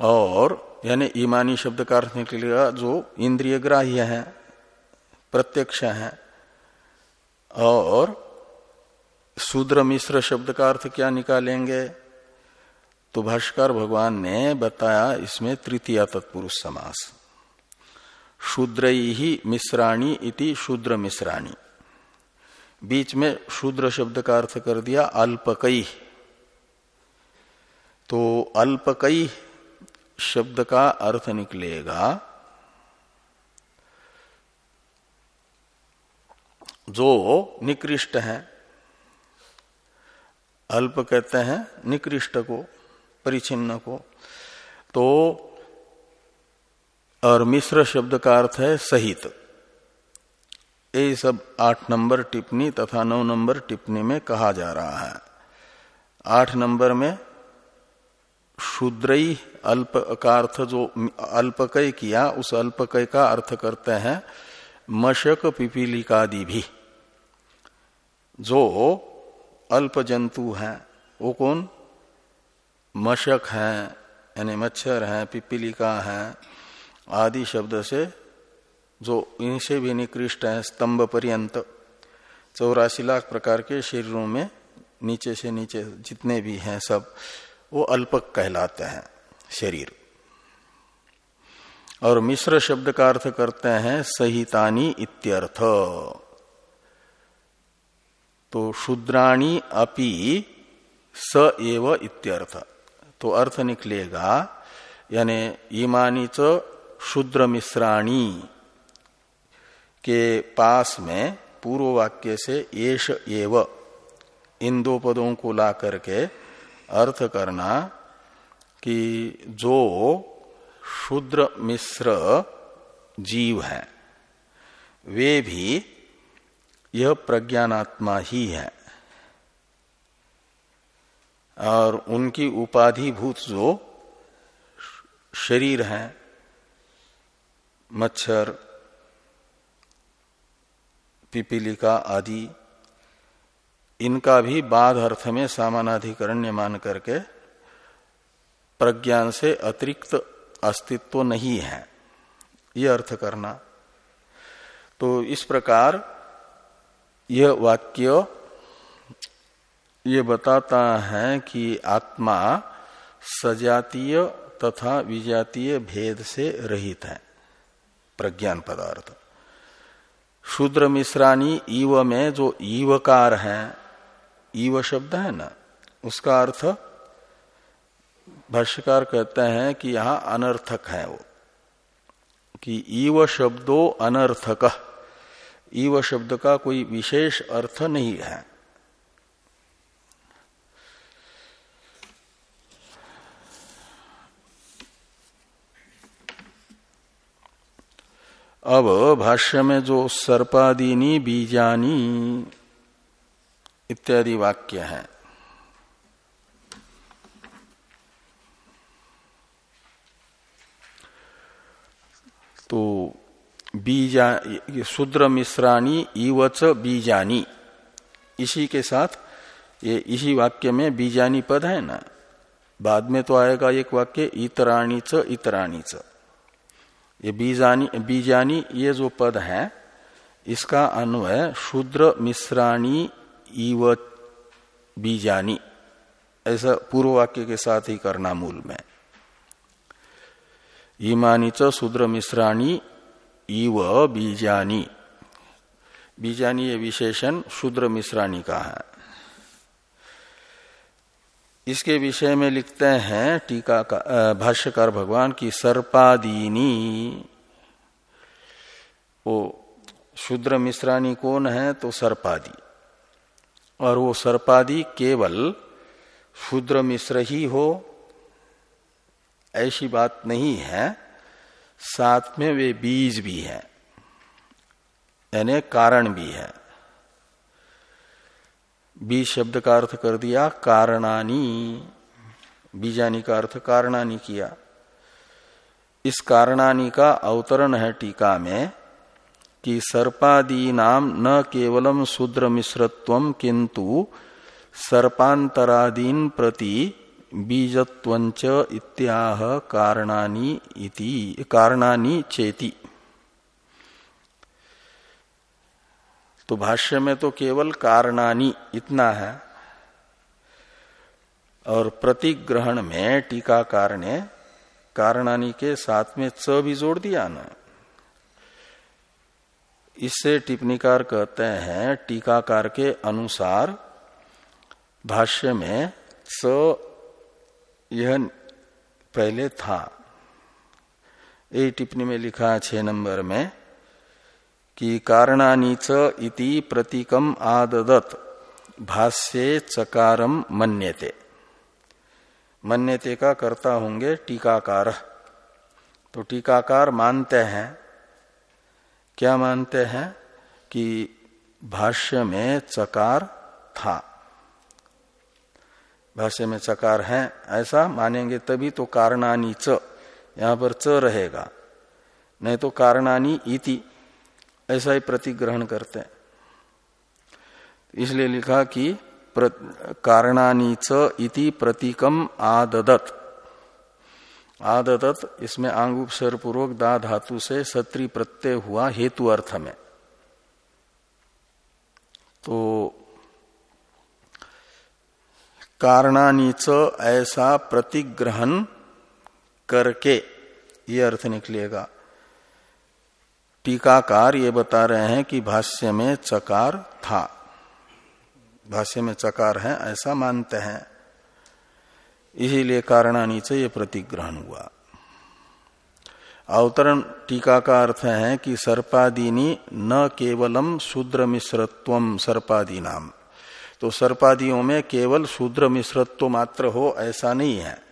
और यानी ईमानी शब्द का अर्थ निकलेगा जो इंद्रिय ग्राह्य है, प्रत्यक्ष है, और शूद्र मिश्र शब्द का अर्थ क्या निकालेंगे? तो भाष्कर भगवान ने बताया इसमें तृतीय तत्पुरुष समास। शूद्र ही मिश्राणी इति शूद्र मिश्राणी बीच में शूद्र शब्द का अर्थ कर दिया अल्पकई तो अल्पकई शब्द का अर्थ निकलेगा, जो निकृष्ट है। अल्प कहते हैं, निकृष्ट को, परिचिन्न को। तो और मिश्र शब्द का अर्थ है सहित। ये सब आठ नंबर टिप्पणी तथा नौ नंबर टिप्पणी में कहा जा रहा है। आठ नंबर में शूद्रई अल्प का अर्थ जो अल्पकय किया, उस अल्पकय का अर्थ करते हैं, मशक पिपीलिकादि भी। जो अल्प जंतु हैं। वो कौन? मशक हैं, यानी मच्छर हैं, पिपीलिका हैं, आदि शब्द से जो इनसे भी निकृष्ट है, स्तंभ पर्यंत। चौरासी लाख प्रकार के शरीरों में नीचे से नीचे जितने भी हैं सब, वो अल्पक कहलाते हैं, शरीर। और मिश्र शब्द का अर्थ करते हैं, सहितानी इत्यर्थ। तो शूद्राणी अपि स एव इत्यर्थ। तो अर्थ निकलेगा, यानी ईमानी च शूद्र मिश्राणी के पास में पूर्व वाक्य से येष एव, इन दो पदों को ला करके अर्थ करना कि जो शूद्र मिश्र जीव है, वे भी यह प्रज्ञानात्मा ही है। और उनकी उपाधिभूत जो शरीर है, मच्छर, पिपीलिका आदि, इनका भी बाध अर्थ में सामानाधिकरण्य मान करके प्रज्ञान से अतिरिक्त अस्तित्व नहीं है। यह अर्थ करना। तो इस प्रकार यह वाक्य ये बताता है कि आत्मा सजातीय तथा विजातीय भेद से रहित है, प्रज्ञान पदार्थ। शूद्र मिश्रानी ईव में जो ईवकार है, ईव शब्द है ना, उसका अर्थ भाष्यकार कहते हैं कि यहाँ अनर्थक है वो, कि ईव शब्दो अनर्थक। ईव शब्द का कोई विशेष अर्थ नहीं है। अब भाष्य में जो सर्पादीनी, बीजानी इत्यादि वाक्य है। तो बीजा शूद्र मिश्राणी इवच बीजानी। इसी के साथ, ये इसी वाक्य में बीजानी पद है ना? बाद में तो आएगा एक वाक्य, इतराणी च इतराणी च। ये बीजानी बीजानी ये जो पद है, इसका अन्वय शूद्र मिश्राणी इव बीजानी। ऐसा पूर्व वाक्य के साथ ही करना मूल में। ईमानी च शूद्र मिश्राणी इव बीजानी। बीजानी ये विशेषण शूद्र मिश्राणी का है। इसके विषय में लिखते हैं टीका का भाष्यकार भगवान की सर्पादीनी। वो शूद्र मिश्राणी कौन है? तो सर्पादी। और वो सर्पादी केवल शूद्र मिश्र ही हो, ऐसी बात नहीं है। साथ में वे बीज भी है, यानी कारण भी है। बीज शब्द का अर्थ कर दिया, कारणानी। बीजानी का अर्थ कारणानी किया। इस कारणानी का अवतरण है टीका में कि सर्पादी नाम न केवलम शूद्र मिश्रत्व किंतु सर्पांतरादीन प्रति बीजत्वंच इत्याह कारणानी इति, कारणानी चेती। तो भाष्य में तो केवल कारणानी इतना है, और प्रतिग्रहण में टीकाकार ने कारणानी के साथ में च भी जोड़ दिया ना। इससे टिप्पणीकार कहते हैं, टीकाकार के अनुसार भाष्य में स यह पहले था। ये टिप्पणी में लिखा छह नंबर में कि कारणानीच इति प्रतीकम आददत, भाष्ये चकारम मन्यते। मन्यते का कर्ता होंगे टीकाकार। तो टीकाकार मानते हैं। क्या मानते हैं? कि भाष्य में चकार था। भाष्य में चकार है, ऐसा मानेंगे तभी तो कारणानी च, यहाँ पर च रहेगा। नहीं तो कारणानी इति, ऐसा ही प्रतिग्रहण करते हैं। इसलिए लिखा कि कारणानी च इति प्रतीकम आददत। आददत इसमें आंग उपसर पूर्वक दा धातु से सत्री प्रत्यय हुआ हेतु अर्थ में। तो कारणानीच ऐसा प्रतिग्रहण करके। ये अर्थ निकलेगा। टीकाकार ये बता रहे हैं कि भाष्य में चकार था। भाष्य में चकार है, ऐसा मानते हैं। इसीलिए कारणानीचे ये प्रतिग्रहण हुआ। अवतरण टीका का अर्थ है कि सर्पादीनी न केवलम शूद्र मिश्रत्व सर्पादी नाम तो सर्पादियों में केवल शूद्र मिश्रत्व मात्र हो, ऐसा नहीं है।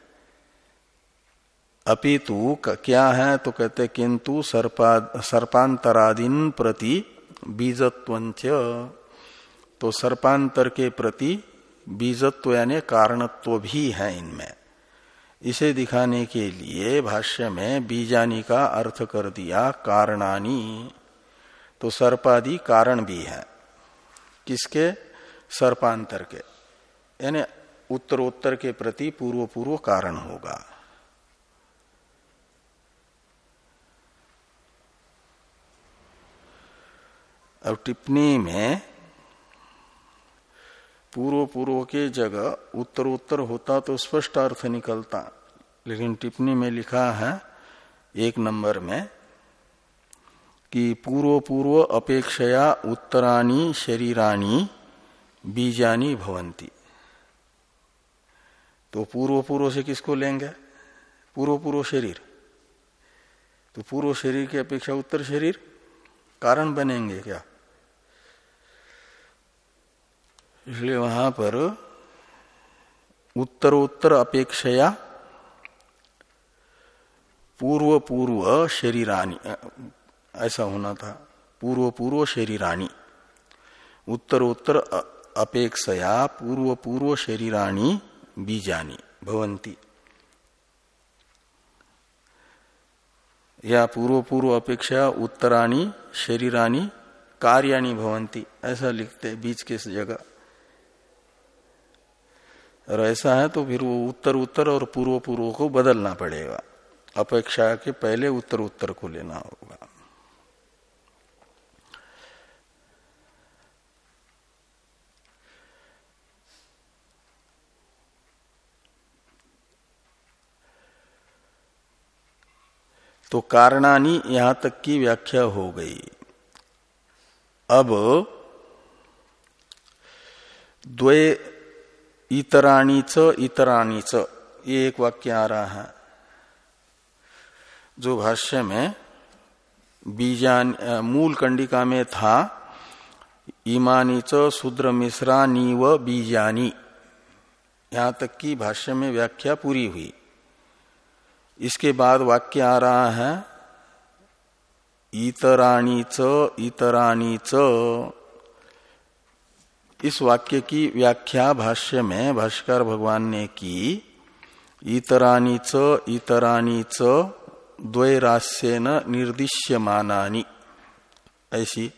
अपितु क्या है? तो कहते, किंतु सर्पा, सर्पांतरादीन प्रति बीजत्वंच। तो सर्पांतर के प्रति बीजत्व यानी कारणत्व भी है इनमें। इसे दिखाने के लिए भाष्य में बीजानी का अर्थ कर दिया, कारणानी। तो सर्पादि कारण भी है। किसके? सर्पांतर के। यानी उत्तरोत्तर के प्रति पूर्व पूर्व कारण होगा। अब टिप्पणी में पूर्व पूर्व के जगह उत्तर उत्तर होता तो स्पष्ट अर्थ निकलता, लेकिन टिप्पणी में लिखा है एक नंबर में कि पूर्व पूर्व अपेक्षया उत्तराणी शरीराणी बीजानी भवंती। तो पूर्व पूर्व से किसको लेंगे? पूर्व पूर्व शरीर। तो पूर्व शरीर की अपेक्षा उत्तर शरीर कारण बनेंगे क्या? इसलिए वहाँ पर उत्तरोत्तर अपेक्षया पूर्व पूर्व शरीरानी, ऐसा होना था। पूर्व पूर्व शरीरानी। उत्तरोत्तर अपेक्षया पूर्व पूर्व शरीरानी बीजानी भवंती या पूर्व पूर्व अपेक्षा उत्तराणी शरीरानी कार्याणी भवंती ऐसा लिखते बीच के जगह। और ऐसा है तो फिर वो उत्तर उत्तर और पूर्व पूर्व को बदलना पड़ेगा। अपेक्षा के पहले उत्तर उत्तर को लेना होगा। तो कारणानी यहाँ तक की व्याख्या हो गई। अब द्वे इतराणी च इतराणी च, ये एक वाक्य आ रहा है। जो भाष्य में बीजान मूल कंडिका में था, इमानी च शूद्र मिश्रा नीव बीजानी। यहाँ तक की भाष्य में व्याख्या पूरी हुई। इसके बाद वाक्य आ रहा है इतराणी च इतराणी च। इस वाक्य की व्याख्या भाष्य में भाष्कर भगवान ने की इतरानी च इतरानी च, द्वैरास्यन निर्दिश्य मानानी ऐसी।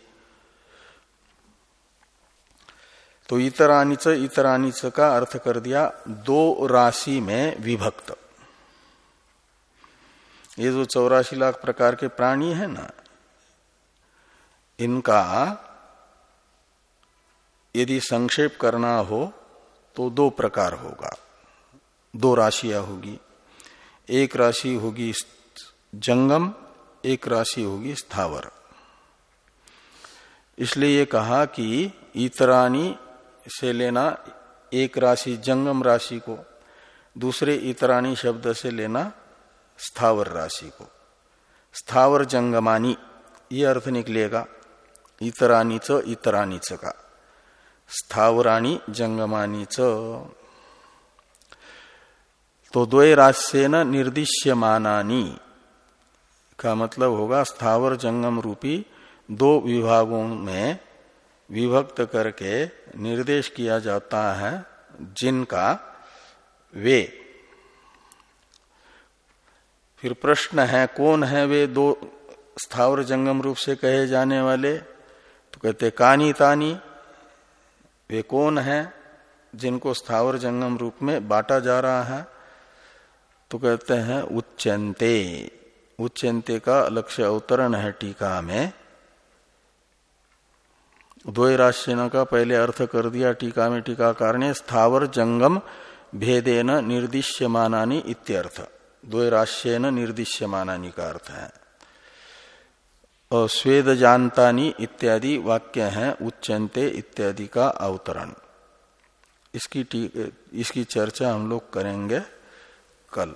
तो इतरानी च इतरानी च का अर्थ कर दिया, दो राशि में विभक्त। ये जो चौरासी लाख प्रकार के प्राणी है ना, इनका यदि संक्षेप करना हो तो दो प्रकार होगा। दो राशियाँ होगी। एक राशि होगी जंगम, एक राशि होगी स्थावर। इसलिए ये कहा कि इतरानी से लेना एक राशि जंगम राशि को, दूसरे इतरानी शब्द से लेना स्थावर राशि को। स्थावर जंगमानी, ये अर्थ निकलेगा, इतरानीच इतरानीच का। स्थावराणी जंगमानीच। तो द्वय रास्यन निर्दिश्यमानानी का मतलब होगा स्थावर जंगम रूपी दो विभागों में विभक्त करके निर्देश किया जाता है, जिनका वे फिर प्रश्न है, कौन है वे दो स्थावर जंगम रूप से कहे जाने वाले? तो कहते, कानी तानी, वे कौन है जिनको स्थावर जंगम रूप में बांटा जा रहा है? तो कहते हैं, उच्चंते। उच्चंते का लक्ष्य अवतरण है टीका में। द्वैराश्यन का पहले अर्थ कर दिया टीका में टीकाकार ने, स्थावर जंगम भेदेन निर्दिश्यमानानी इत्यर्थ। द्वैराश्यन निर्दिश्यमानानी का अर्थ है। और स्वेद जानतानी इत्यादि वाक्य हैं उच्चनते इत्यादि का अवतरण। इसकी इसकी चर्चा हम लोग करेंगे कल।